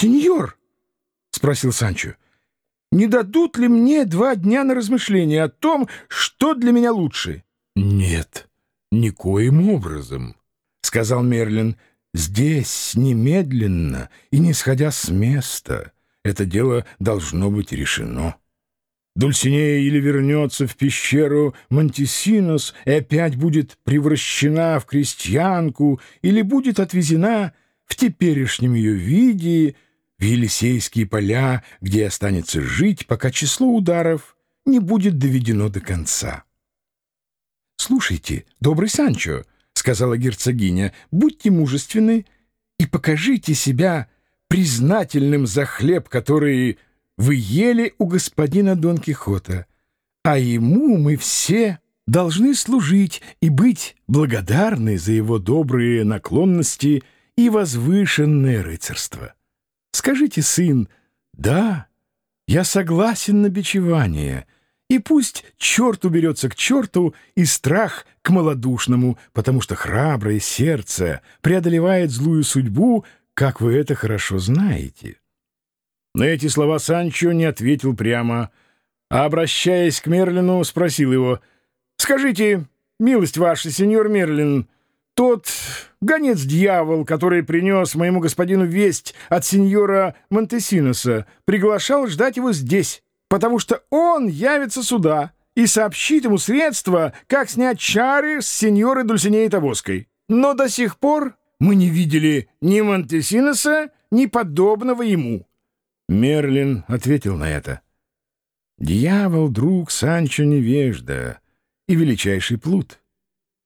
«Сеньор!» — спросил Санчо. «Не дадут ли мне два дня на размышление о том, что для меня лучше?» «Нет, никоим образом», — сказал Мерлин. «Здесь немедленно и не сходя с места это дело должно быть решено». Дульсинея или вернется в пещеру Монтисинос и опять будет превращена в крестьянку, или будет отвезена в теперешнем ее виде в Елисейские поля, где останется жить, пока число ударов не будет доведено до конца. «Слушайте, добрый Санчо», — сказала герцогиня, — «будьте мужественны и покажите себя признательным за хлеб, который вы ели у господина Дон Кихота, а ему мы все должны служить и быть благодарны за его добрые наклонности и возвышенное рыцарство. Скажите, сын, да, я согласен на бичевание, и пусть черт уберется к черту и страх к малодушному, потому что храброе сердце преодолевает злую судьбу, как вы это хорошо знаете. На эти слова Санчо не ответил прямо, а, обращаясь к Мерлину, спросил его, «Скажите, милость ваша, сеньор Мерлин, тот гонец-дьявол, который принес моему господину весть от сеньора Монтесиноса, приглашал ждать его здесь, потому что он явится сюда и сообщит ему средства, как снять чары с сеньорой Дульсинеей Табоской. Но до сих пор мы не видели ни Монтесиноса, ни подобного ему». Мерлин ответил на это. «Дьявол, друг Санчо невежда и величайший плут.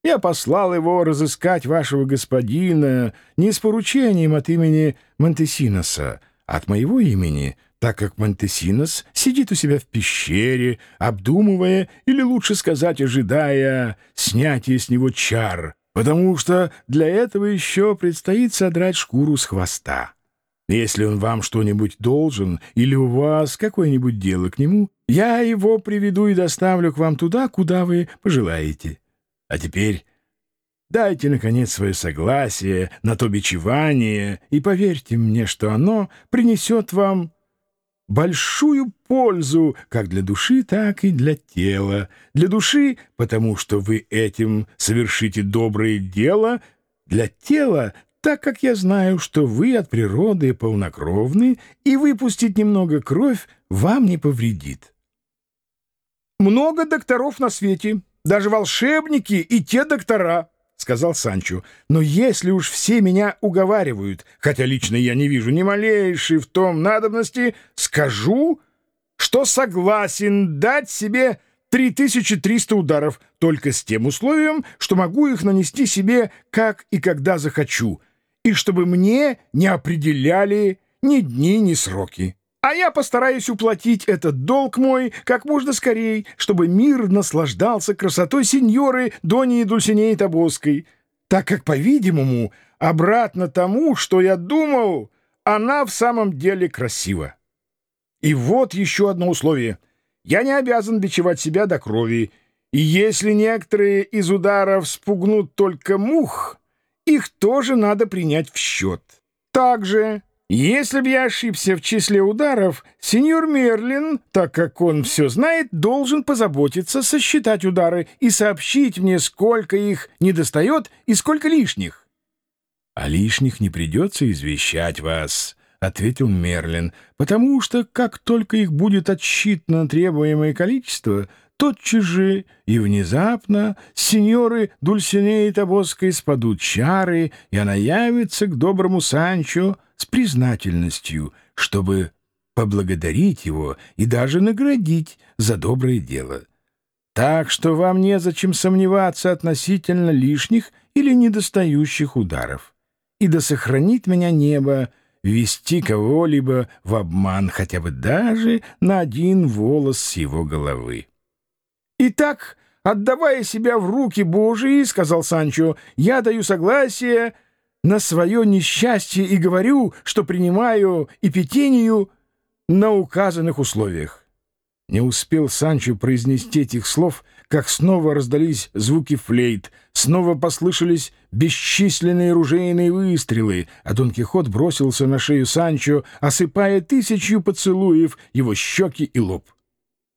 Я послал его разыскать вашего господина не с поручением от имени Монтесиноса, а от моего имени, так как Монтесинос сидит у себя в пещере, обдумывая, или лучше сказать, ожидая снятия с него чар, потому что для этого еще предстоит содрать шкуру с хвоста. Если он вам что-нибудь должен или у вас какое-нибудь дело к нему, я его приведу и доставлю к вам туда, куда вы пожелаете. А теперь дайте, наконец, свое согласие на то бичевание, и поверьте мне, что оно принесет вам большую пользу как для души, так и для тела. Для души, потому что вы этим совершите доброе дело, для тела, так как я знаю, что вы от природы полнокровны, и выпустить немного кровь вам не повредит. «Много докторов на свете, даже волшебники и те доктора», — сказал Санчо. «Но если уж все меня уговаривают, хотя лично я не вижу ни малейшей в том надобности, скажу, что согласен дать себе 3300 ударов, только с тем условием, что могу их нанести себе как и когда захочу» и чтобы мне не определяли ни дни, ни сроки. А я постараюсь уплатить этот долг мой как можно скорее, чтобы мир наслаждался красотой сеньоры Донии Дульсинеи Тобоской, так как, по-видимому, обратно тому, что я думал, она в самом деле красива. И вот еще одно условие. Я не обязан бичевать себя до крови, и если некоторые из ударов спугнут только мух, их тоже надо принять в счет. Также, если бы я ошибся в числе ударов, сеньор Мерлин, так как он все знает, должен позаботиться сосчитать удары и сообщить мне, сколько их недостает и сколько лишних. — А лишних не придется извещать вас, — ответил Мерлин, — потому что, как только их будет отсчитано требуемое количество — тотчас же и внезапно сеньоры Дульсинеи Табоской спадут чары, и она явится к доброму Санчо с признательностью, чтобы поблагодарить его и даже наградить за доброе дело. Так что вам незачем сомневаться относительно лишних или недостающих ударов. И да сохранит меня небо ввести кого-либо в обман хотя бы даже на один волос с его головы. «Итак, отдавая себя в руки Божии, — сказал Санчо, — я даю согласие на свое несчастье и говорю, что принимаю эпитению на указанных условиях». Не успел Санчо произнести этих слов, как снова раздались звуки флейт, снова послышались бесчисленные ружейные выстрелы, а Дон Кихот бросился на шею Санчо, осыпая тысячью поцелуев его щеки и лоб.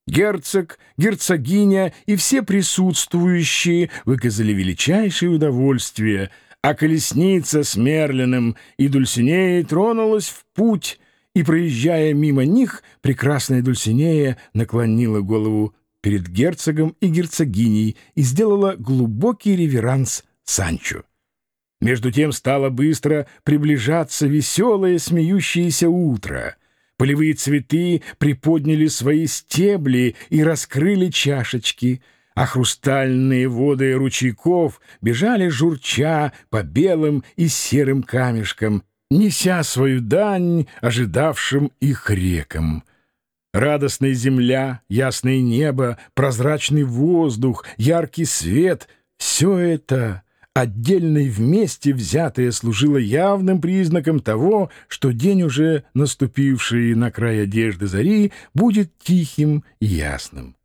Герцог, герцогиня и все присутствующие выказали величайшее удовольствие, а колесница с Мерлином и Дульсинеей тронулась в путь, и, проезжая мимо них, прекрасная Дульсинея наклонила голову перед герцогом и герцогиней и сделала глубокий реверанс Санчо. Между тем стало быстро приближаться веселое смеющееся утро — Полевые цветы приподняли свои стебли и раскрыли чашечки, а хрустальные воды ручейков бежали журча по белым и серым камешкам, неся свою дань ожидавшим их рекам. Радостная земля, ясное небо, прозрачный воздух, яркий свет — все это отдельно и вместе взятое служило явным признаком того, что день уже наступивший на край одежды зари будет тихим и ясным.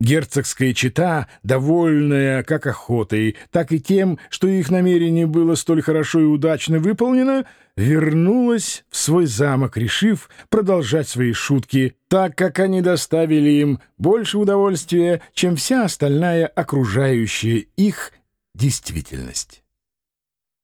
Герцогская чета, довольная как охотой, так и тем, что их намерение было столь хорошо и удачно выполнено, вернулась в свой замок, решив продолжать свои шутки, так как они доставили им больше удовольствия, чем вся остальная окружающая их действительность.